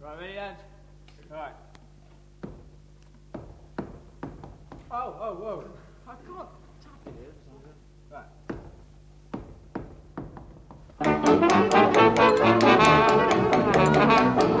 Right, ready, lads? Right. Oh, oh, whoa. I can't tap it here. Right.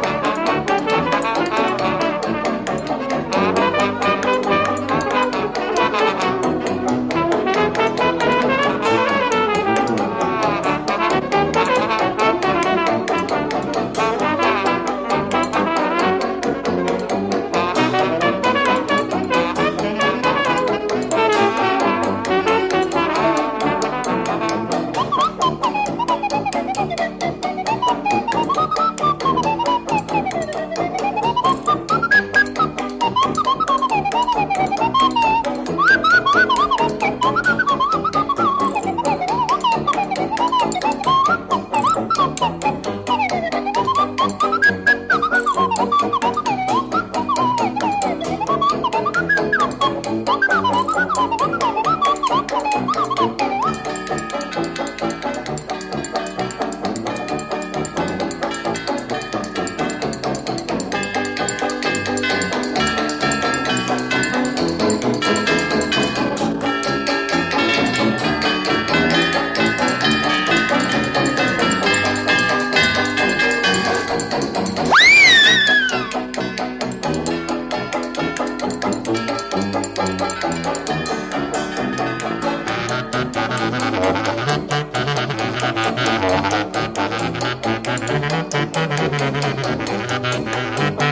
Música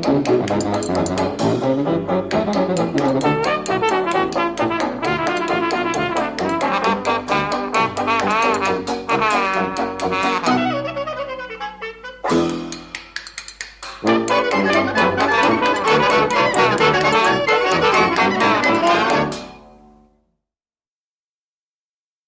Thank you.